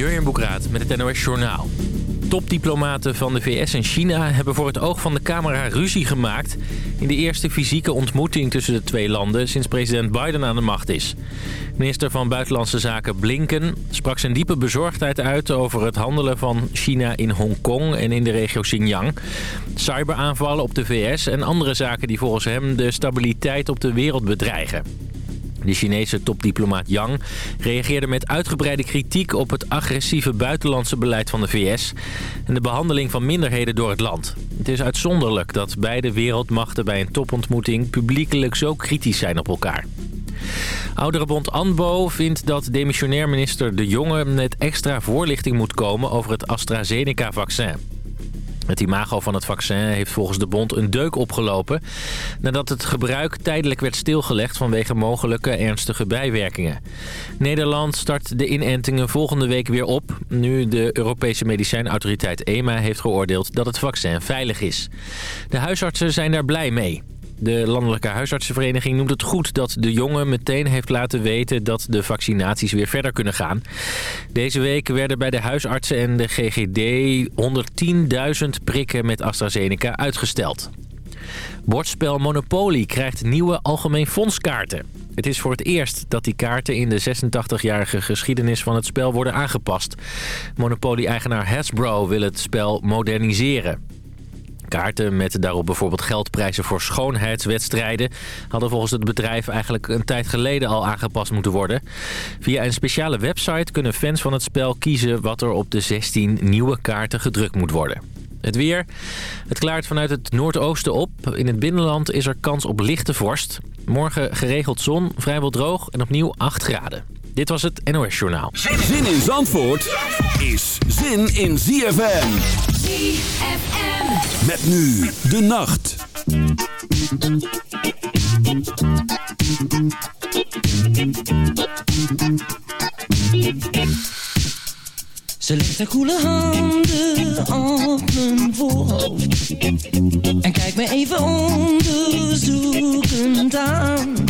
Jurjen Boekraat met het NOS Journaal. Topdiplomaten van de VS en China hebben voor het oog van de camera ruzie gemaakt... in de eerste fysieke ontmoeting tussen de twee landen sinds president Biden aan de macht is. Minister van Buitenlandse Zaken Blinken sprak zijn diepe bezorgdheid uit... over het handelen van China in Hongkong en in de regio Xinjiang. Cyberaanvallen op de VS en andere zaken die volgens hem de stabiliteit op de wereld bedreigen. De Chinese topdiplomaat Yang reageerde met uitgebreide kritiek op het agressieve buitenlandse beleid van de VS en de behandeling van minderheden door het land. Het is uitzonderlijk dat beide wereldmachten bij een topontmoeting publiekelijk zo kritisch zijn op elkaar. Ouderenbond ANBO vindt dat demissionair minister De Jonge met extra voorlichting moet komen over het AstraZeneca-vaccin. Het imago van het vaccin heeft volgens de bond een deuk opgelopen... nadat het gebruik tijdelijk werd stilgelegd vanwege mogelijke ernstige bijwerkingen. Nederland start de inentingen volgende week weer op... nu de Europese medicijnautoriteit EMA heeft geoordeeld dat het vaccin veilig is. De huisartsen zijn daar blij mee. De Landelijke Huisartsenvereniging noemt het goed dat de jongen meteen heeft laten weten dat de vaccinaties weer verder kunnen gaan. Deze week werden bij de huisartsen en de GGD 110.000 prikken met AstraZeneca uitgesteld. Bordspel Monopoly krijgt nieuwe algemeen fondskaarten. Het is voor het eerst dat die kaarten in de 86-jarige geschiedenis van het spel worden aangepast. Monopoly-eigenaar Hasbro wil het spel moderniseren. Kaarten met daarop bijvoorbeeld geldprijzen voor schoonheidswedstrijden... hadden volgens het bedrijf eigenlijk een tijd geleden al aangepast moeten worden. Via een speciale website kunnen fans van het spel kiezen wat er op de 16 nieuwe kaarten gedrukt moet worden. Het weer. Het klaart vanuit het noordoosten op. In het binnenland is er kans op lichte vorst. Morgen geregeld zon, vrijwel droog en opnieuw 8 graden. Dit was het NOS Journaal. Zin in Zandvoort is zin in ZFM. ZFM. Met nu de nacht. Ze legt haar koele handen op mijn voorhoofd En kijkt me even onderzoekend aan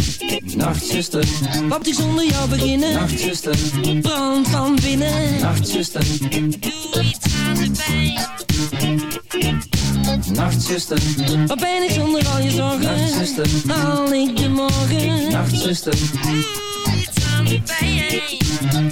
nachtzuster, Wat ik zonder jou beginnen? nachtzuster, Brand van binnen. Nachtzuster, Doe iets aan de pijn. Nachtzuster, Wat ben ik zonder al je zorgen? nachtzuster, Haal ik de morgen? nachtzuster, Doe iets aan de pijn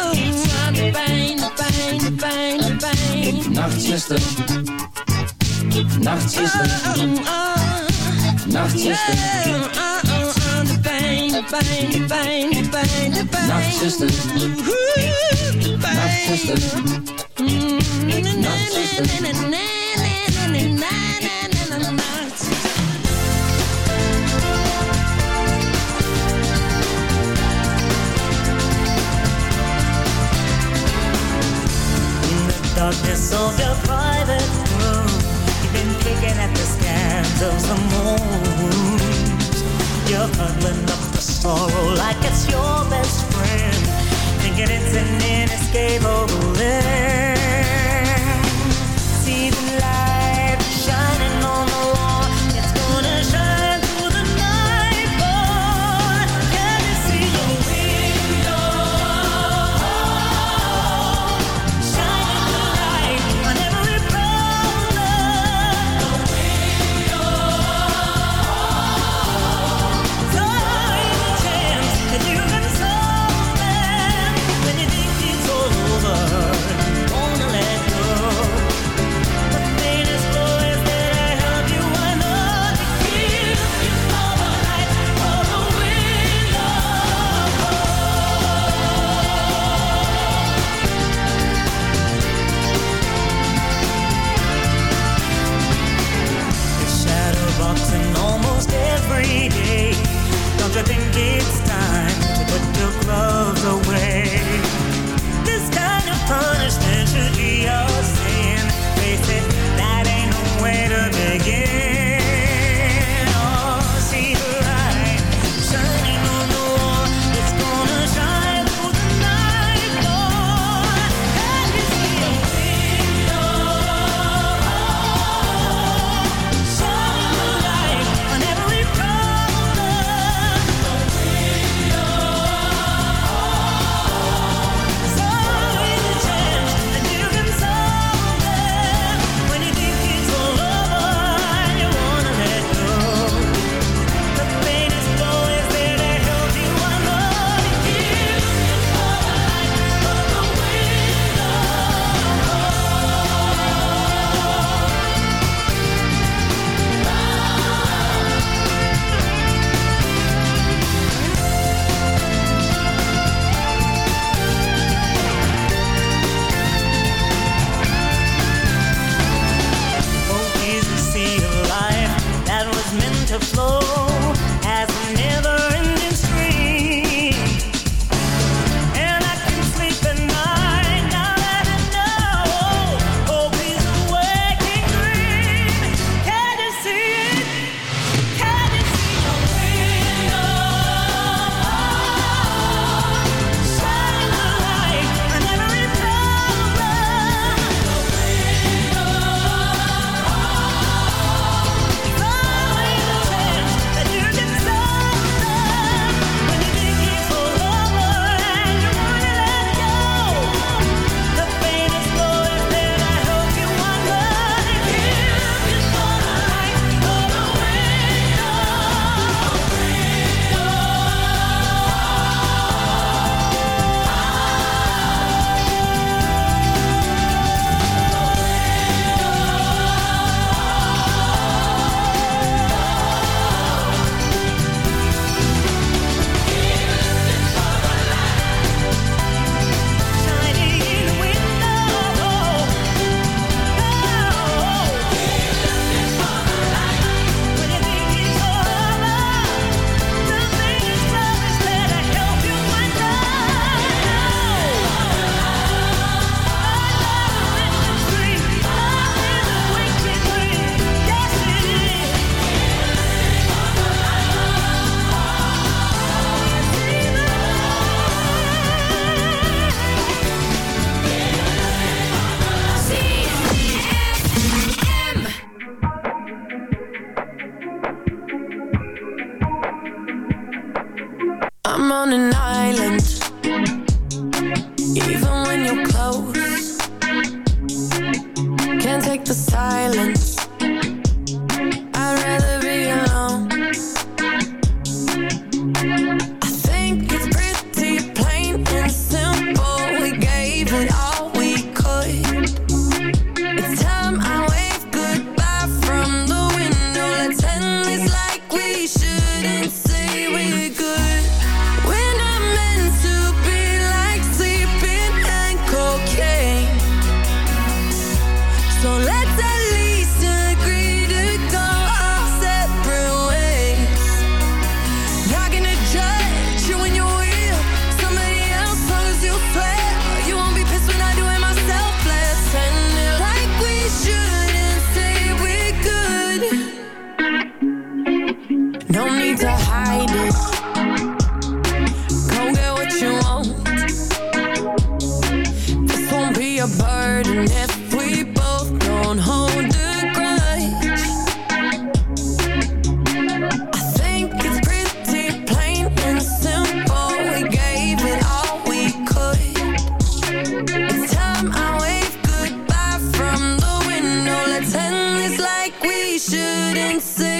pijn, pijn, pijn, pijn. Nachtzuster, nachtzuster, oh, oh, De darkness of your private room. You've been kicking at the scans of some old wounds. You're huddling up the sorrow like it's your best friend, thinking it's an inescapable end. See the light shining. loves away. This kind of punishment should be your sin. They say that ain't no way to begin. Shouldn't say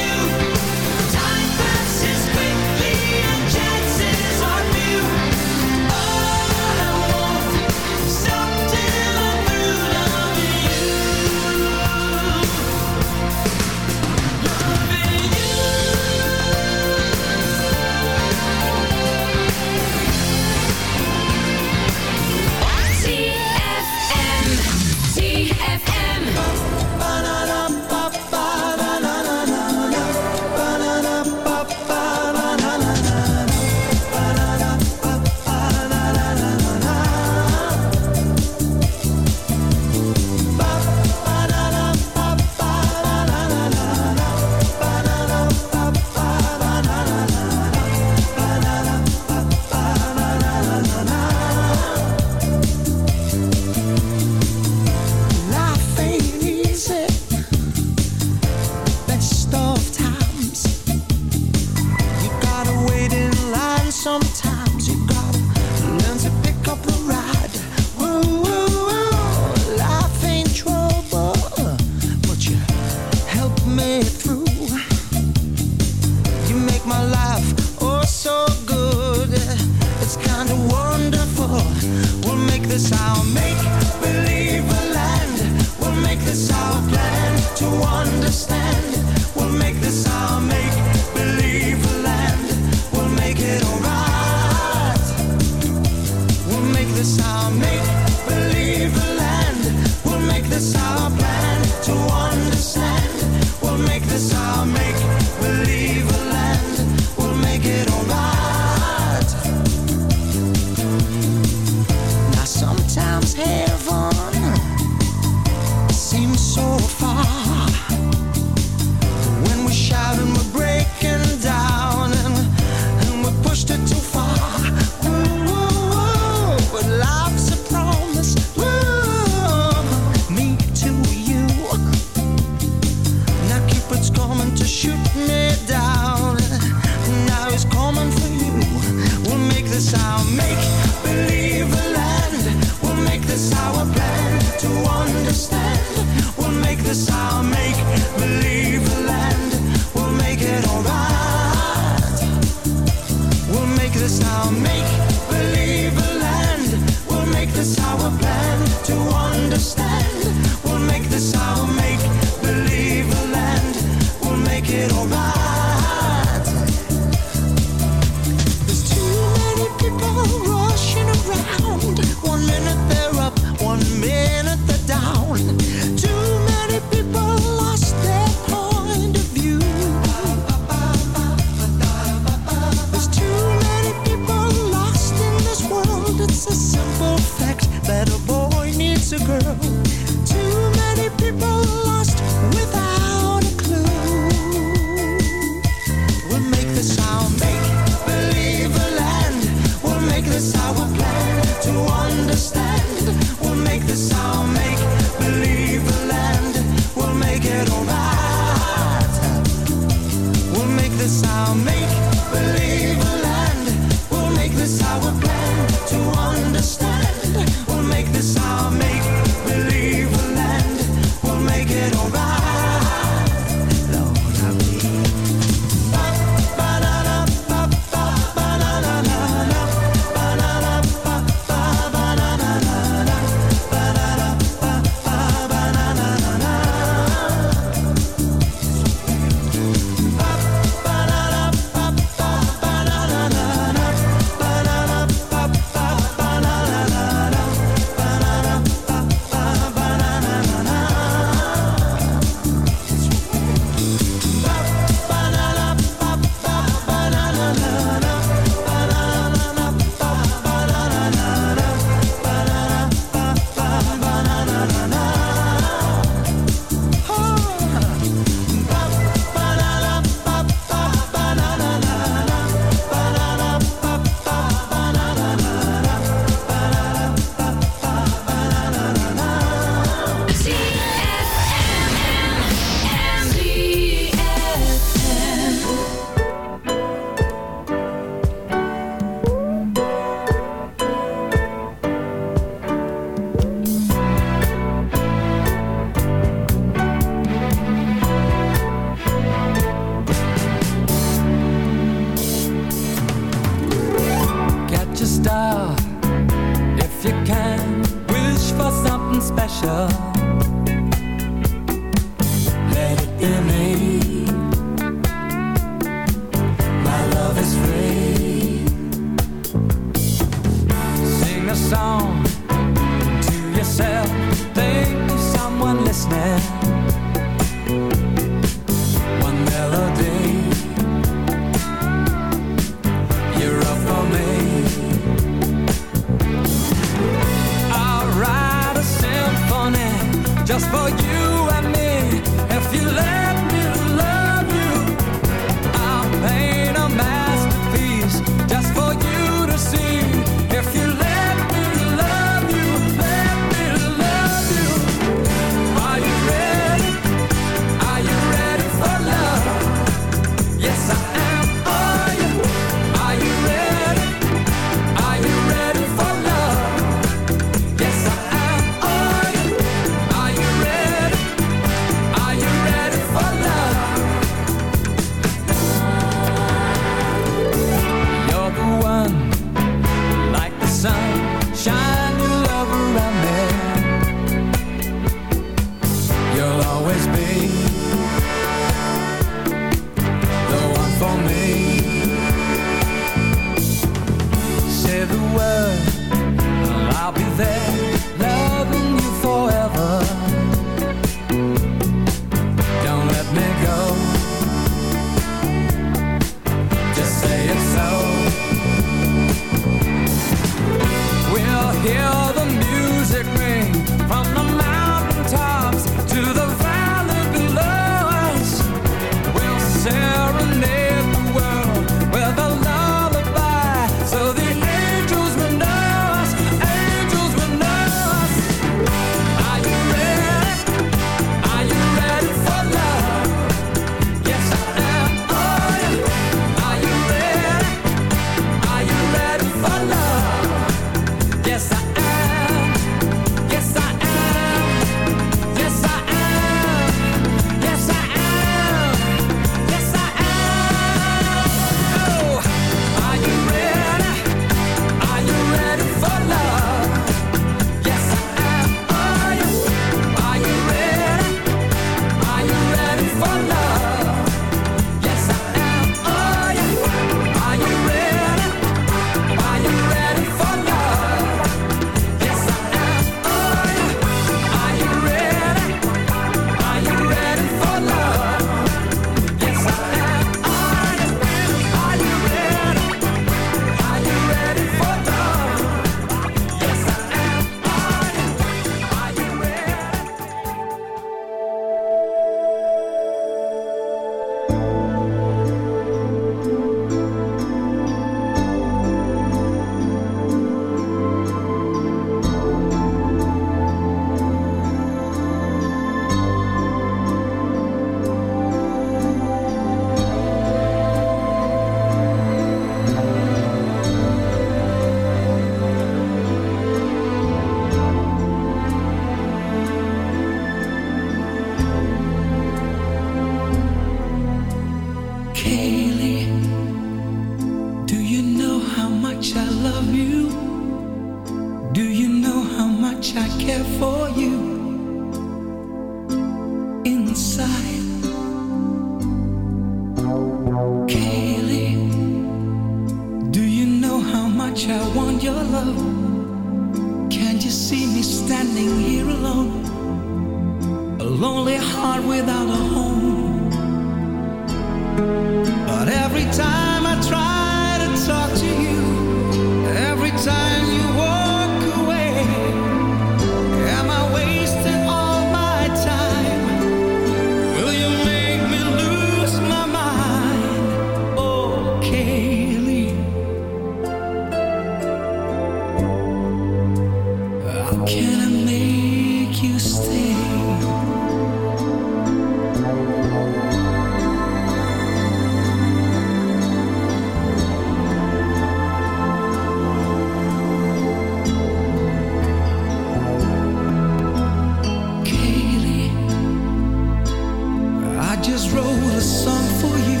song for you.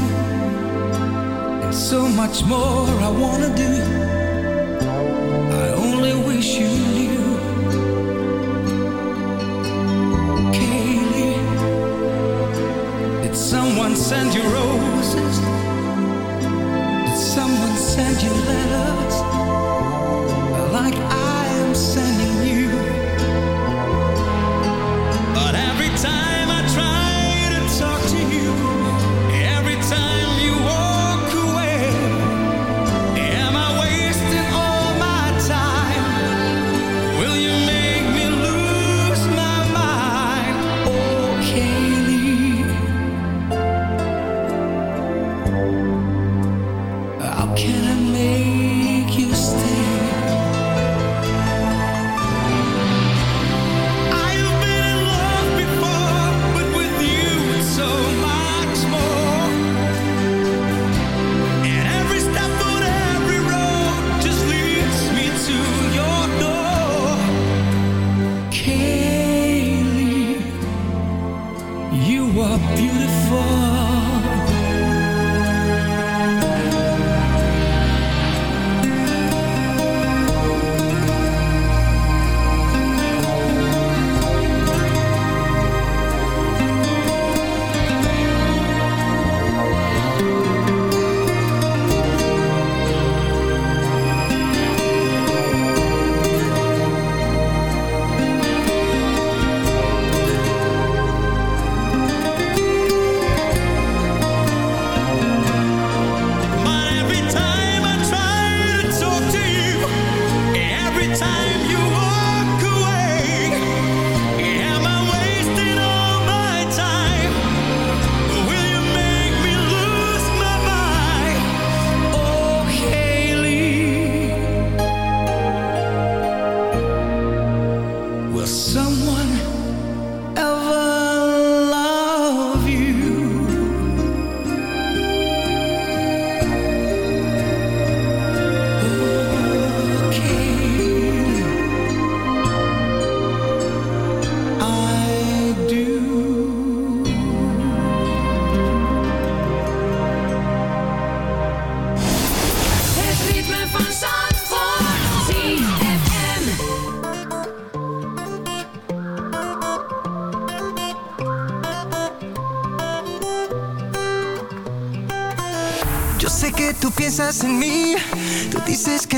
And so much more I wanna do. I only wish you knew. Kaylee, did someone send you?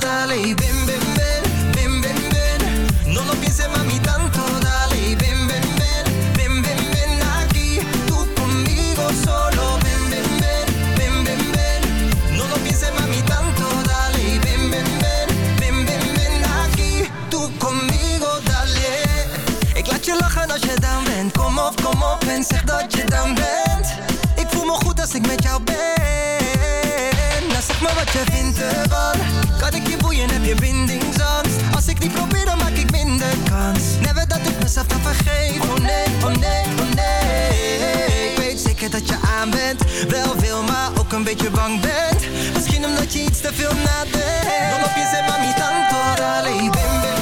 dale y ven, ven, ven, ven, ven, ven. No lo pienses mami tanto, dale y ven, ven, ven, ven, ven, ven aquí. Tú conmigo solo, ven, ven, ven, ven, ven, ven. No lo pienses mami tanto, dale y ven, ven, ven, ven, ven, ven aquí. Tú conmigo, dale. Ik laat je lachen als je down bent. dat je aan bent. Wel veel, maar ook een beetje bang bent. Misschien omdat je iets te veel nadenkt. Dan op je zet, niet tanto, dale, bim,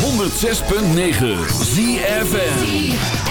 106.9 ZFN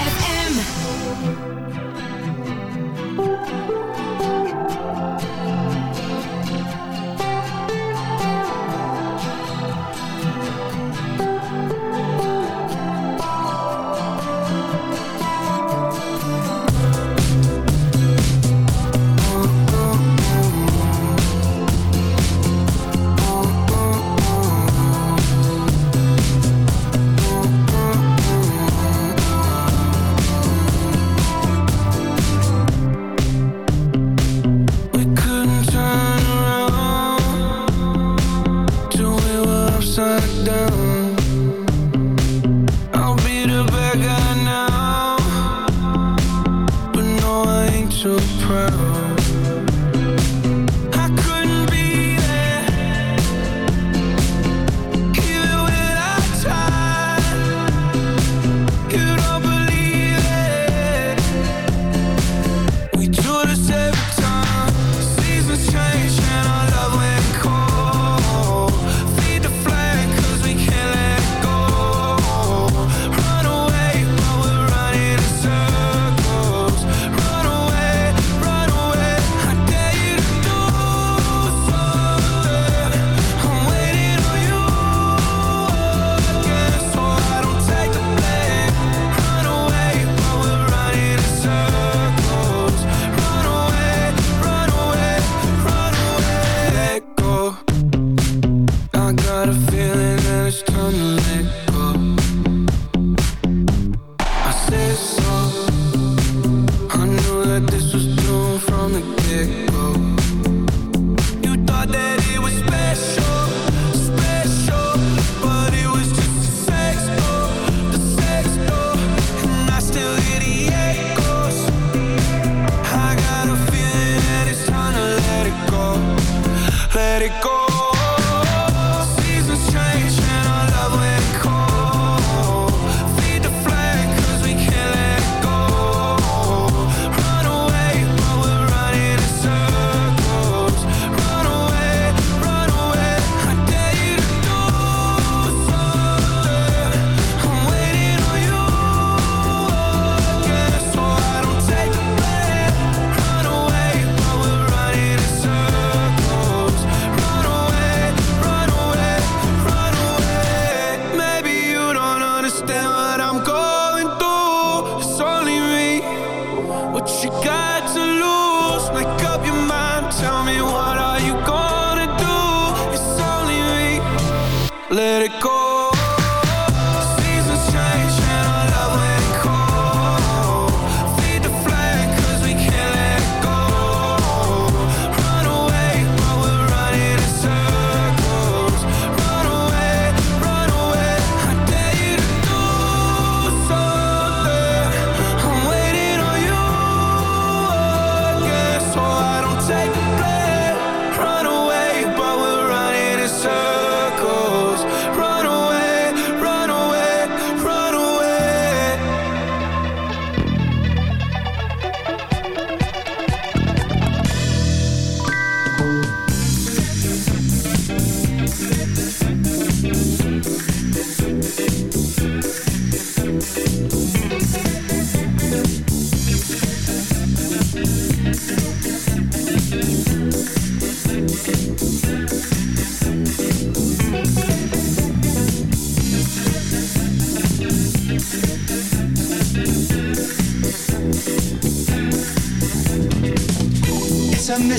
music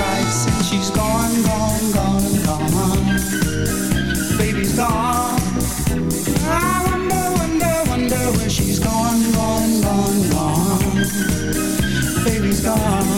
price. She's gone, gone, gone, gone. Baby's gone. I wonder, wonder, wonder where she's gone, gone, gone, gone. Baby's gone.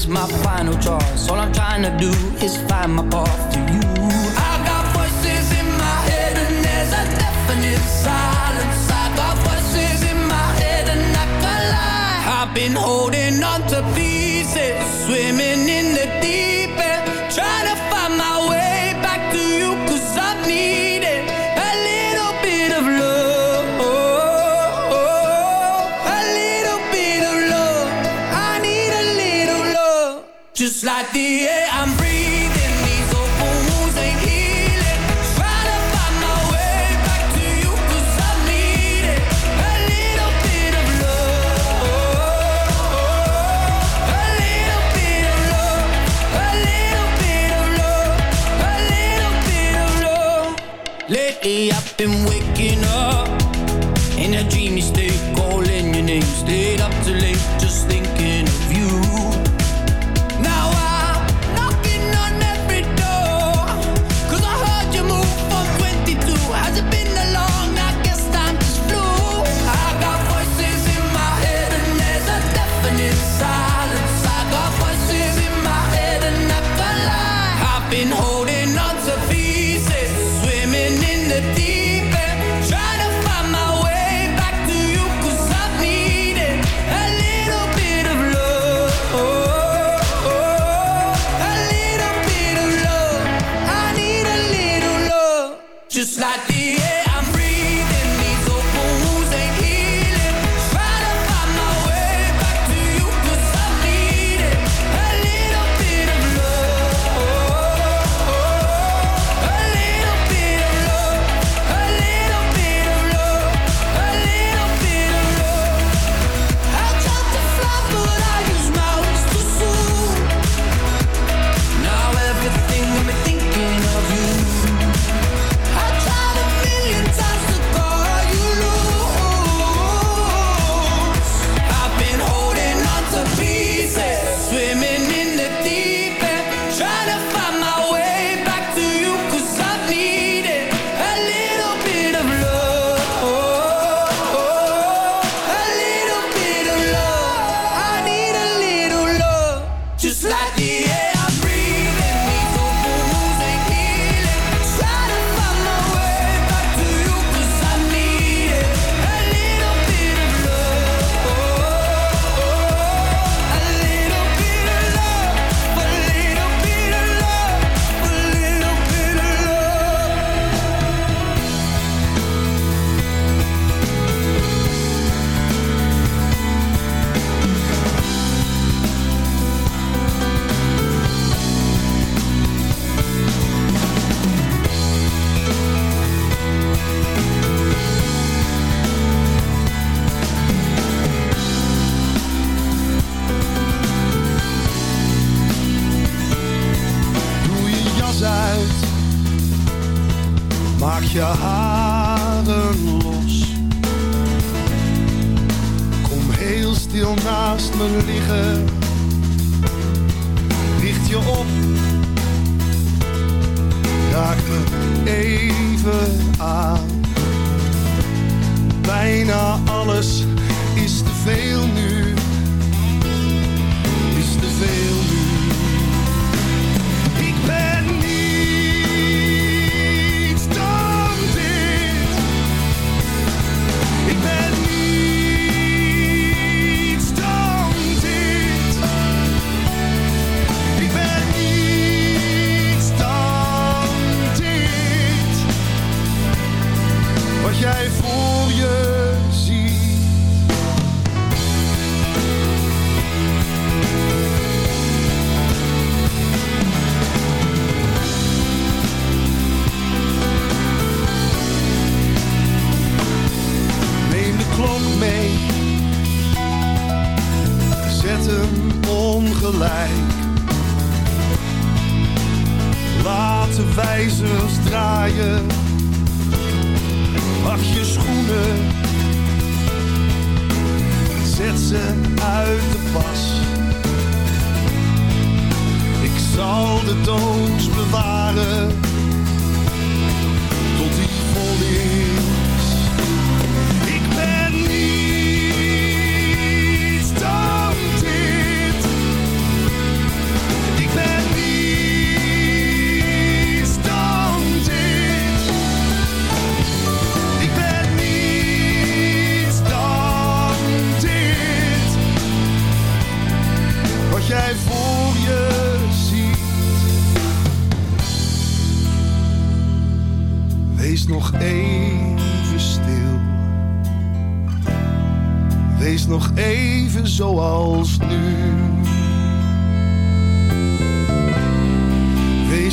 is my final choice. All I'm trying to do is find my path to you. I got voices in my head and there's a definite silence. I got voices in my head and I can lie. I've been holding on to pieces, swimming in us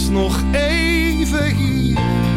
nog even hier.